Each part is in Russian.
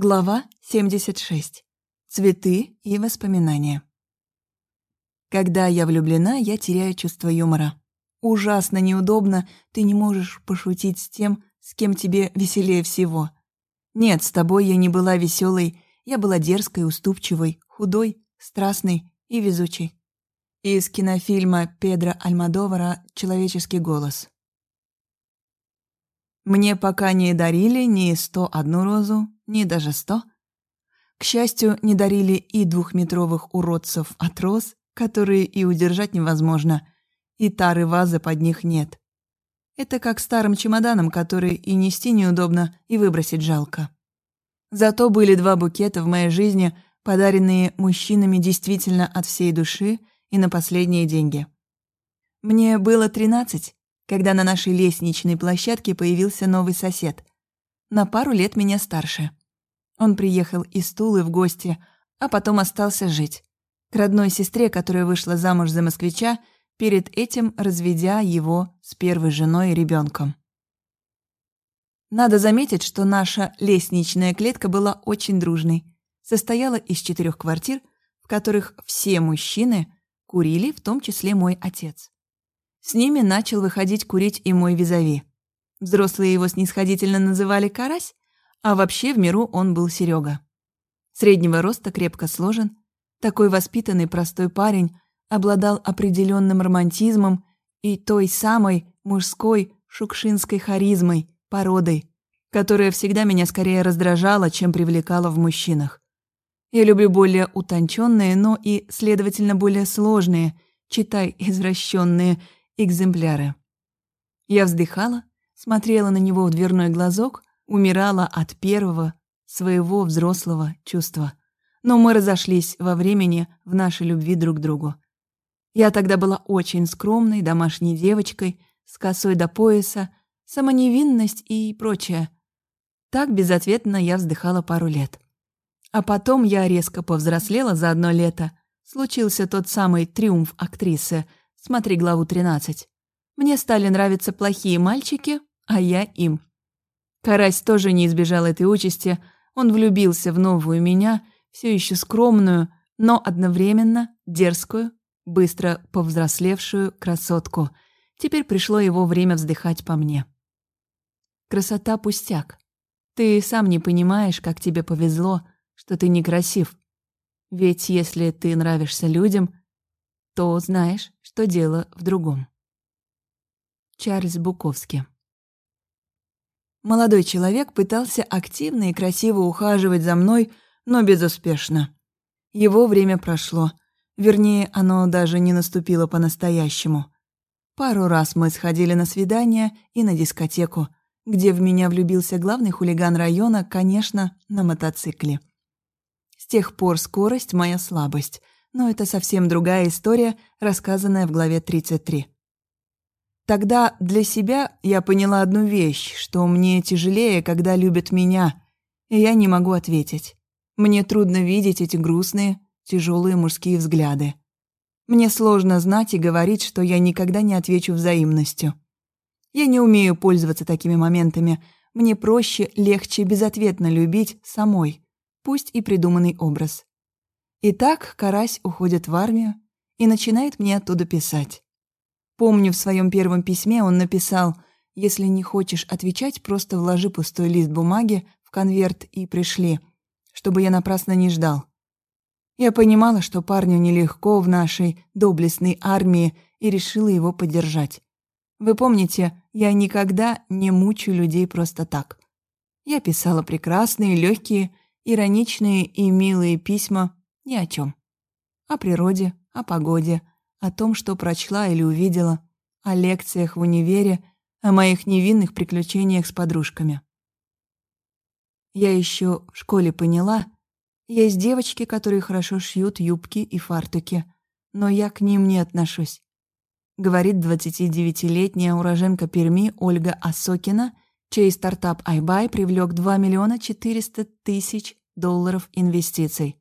Глава 76. Цветы и воспоминания. Когда я влюблена, я теряю чувство юмора. Ужасно неудобно, ты не можешь пошутить с тем, с кем тебе веселее всего. Нет, с тобой я не была веселой, я была дерзкой, уступчивой, худой, страстной и везучей. Из кинофильма Педро Альмадовара «Человеческий голос». Мне пока не дарили ни сто одну розу, ни даже сто. К счастью, не дарили и двухметровых уродцев от роз, которые и удержать невозможно, и тары вазы под них нет. Это как старым чемоданом, который и нести неудобно, и выбросить жалко. Зато были два букета в моей жизни, подаренные мужчинами действительно от всей души и на последние деньги. Мне было тринадцать, когда на нашей лестничной площадке появился новый сосед. На пару лет меня старше. Он приехал из Тулы в гости, а потом остался жить. К родной сестре, которая вышла замуж за москвича, перед этим разведя его с первой женой и ребенком. Надо заметить, что наша лестничная клетка была очень дружной. Состояла из четырех квартир, в которых все мужчины курили, в том числе мой отец. С ними начал выходить курить и мой визави. Взрослые его снисходительно называли «карась», а вообще в миру он был Серега. Среднего роста, крепко сложен, такой воспитанный простой парень, обладал определенным романтизмом и той самой мужской шукшинской харизмой, породой, которая всегда меня скорее раздражала, чем привлекала в мужчинах. Я люблю более утонченные, но и, следовательно, более сложные, читай, извращенные экземпляры. Я вздыхала, смотрела на него в дверной глазок, умирала от первого своего взрослого чувства. Но мы разошлись во времени в нашей любви друг к другу. Я тогда была очень скромной, домашней девочкой, с косой до пояса, самоневинность и прочее. Так безответно я вздыхала пару лет. А потом я резко повзрослела за одно лето. Случился тот самый триумф актрисы — Смотри главу 13. Мне стали нравиться плохие мальчики, а я им. Карась тоже не избежал этой участи. Он влюбился в новую меня, все еще скромную, но одновременно дерзкую, быстро повзрослевшую красотку. Теперь пришло его время вздыхать по мне. Красота пустяк. Ты сам не понимаешь, как тебе повезло, что ты некрасив. Ведь если ты нравишься людям, то знаешь, что дело в другом. Чарльз Буковский Молодой человек пытался активно и красиво ухаживать за мной, но безуспешно. Его время прошло. Вернее, оно даже не наступило по-настоящему. Пару раз мы сходили на свидание и на дискотеку, где в меня влюбился главный хулиган района, конечно, на мотоцикле. С тех пор скорость — моя слабость — но это совсем другая история, рассказанная в главе 33. Тогда для себя я поняла одну вещь, что мне тяжелее, когда любят меня, и я не могу ответить. Мне трудно видеть эти грустные, тяжелые мужские взгляды. Мне сложно знать и говорить, что я никогда не отвечу взаимностью. Я не умею пользоваться такими моментами. Мне проще, легче безответно любить самой, пусть и придуманный образ. Итак, Карась уходит в армию и начинает мне оттуда писать. Помню, в своем первом письме он написал «Если не хочешь отвечать, просто вложи пустой лист бумаги в конверт и пришли, чтобы я напрасно не ждал». Я понимала, что парню нелегко в нашей доблестной армии и решила его поддержать. Вы помните, я никогда не мучу людей просто так. Я писала прекрасные, легкие, ироничные и милые письма ни о чем. О природе, о погоде, о том, что прочла или увидела, о лекциях в универе, о моих невинных приключениях с подружками. Я еще в школе поняла, есть девочки, которые хорошо шьют юбки и фартуки, но я к ним не отношусь. Говорит 29-летняя уроженка Перми Ольга Осокина, чей стартап iBuy привлек 2 миллиона 400 тысяч долларов инвестиций.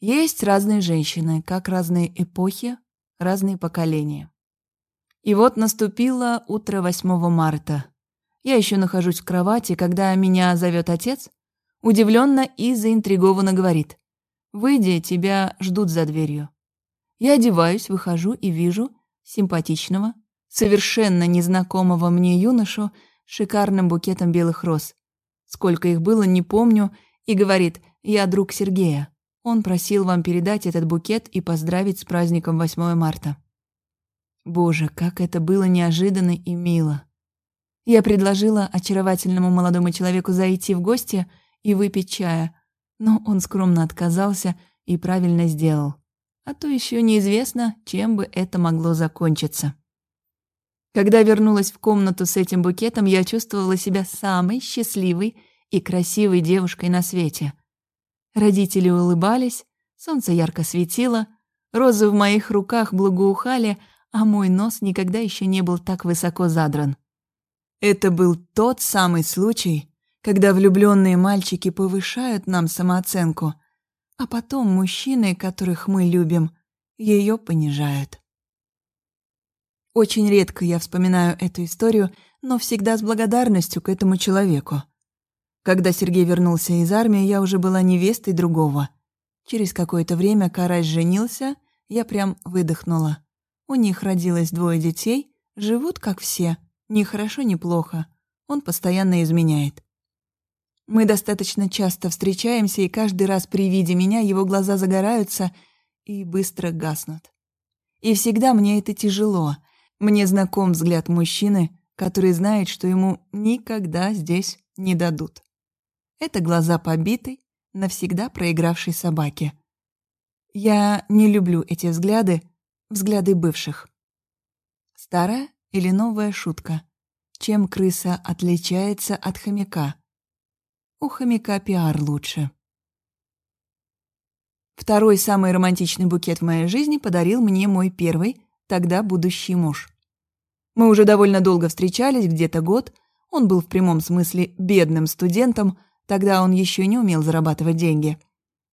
Есть разные женщины, как разные эпохи, разные поколения. И вот наступило утро 8 марта. Я еще нахожусь в кровати, когда меня зовет отец. Удивленно и заинтригованно говорит. «Выйди, тебя ждут за дверью». Я одеваюсь, выхожу и вижу симпатичного, совершенно незнакомого мне юношу с шикарным букетом белых роз. Сколько их было, не помню, и говорит, я друг Сергея. Он просил вам передать этот букет и поздравить с праздником 8 марта. Боже, как это было неожиданно и мило. Я предложила очаровательному молодому человеку зайти в гости и выпить чая, но он скромно отказался и правильно сделал. А то еще неизвестно, чем бы это могло закончиться. Когда вернулась в комнату с этим букетом, я чувствовала себя самой счастливой и красивой девушкой на свете. Родители улыбались, солнце ярко светило, розы в моих руках благоухали, а мой нос никогда еще не был так высоко задран. Это был тот самый случай, когда влюбленные мальчики повышают нам самооценку, а потом мужчины, которых мы любим, ее понижают. Очень редко я вспоминаю эту историю, но всегда с благодарностью к этому человеку. Когда Сергей вернулся из армии, я уже была невестой другого. Через какое-то время Карась женился, я прям выдохнула. У них родилось двое детей, живут как все, ни хорошо, ни плохо. Он постоянно изменяет. Мы достаточно часто встречаемся, и каждый раз при виде меня его глаза загораются и быстро гаснут. И всегда мне это тяжело. Мне знаком взгляд мужчины, который знает, что ему никогда здесь не дадут. Это глаза побитой, навсегда проигравшей собаки. Я не люблю эти взгляды, взгляды бывших. Старая или новая шутка? Чем крыса отличается от хомяка? У хомяка пиар лучше. Второй самый романтичный букет в моей жизни подарил мне мой первый, тогда будущий муж. Мы уже довольно долго встречались, где-то год. Он был в прямом смысле бедным студентом, Тогда он еще не умел зарабатывать деньги.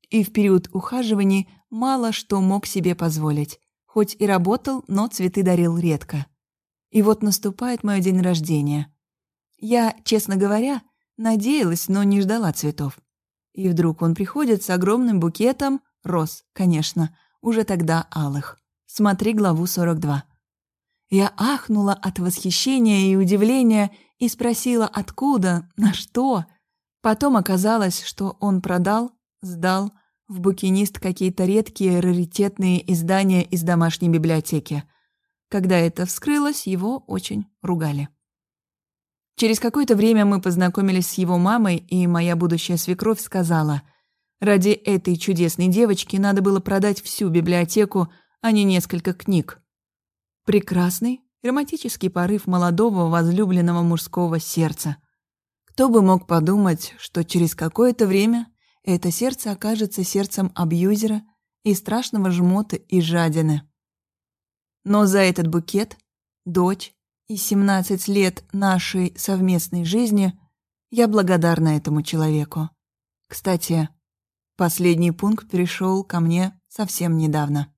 И в период ухаживаний мало что мог себе позволить. Хоть и работал, но цветы дарил редко. И вот наступает мой день рождения. Я, честно говоря, надеялась, но не ждала цветов. И вдруг он приходит с огромным букетом роз, конечно, уже тогда алых. Смотри главу 42. Я ахнула от восхищения и удивления и спросила, откуда, на что, Потом оказалось, что он продал, сдал в букинист какие-то редкие раритетные издания из домашней библиотеки. Когда это вскрылось, его очень ругали. Через какое-то время мы познакомились с его мамой, и моя будущая свекровь сказала, ради этой чудесной девочки надо было продать всю библиотеку, а не несколько книг. Прекрасный, романтический порыв молодого возлюбленного мужского сердца – кто бы мог подумать, что через какое-то время это сердце окажется сердцем абьюзера и страшного жмота и жадины. Но за этот букет, дочь и 17 лет нашей совместной жизни я благодарна этому человеку. Кстати, последний пункт перешел ко мне совсем недавно.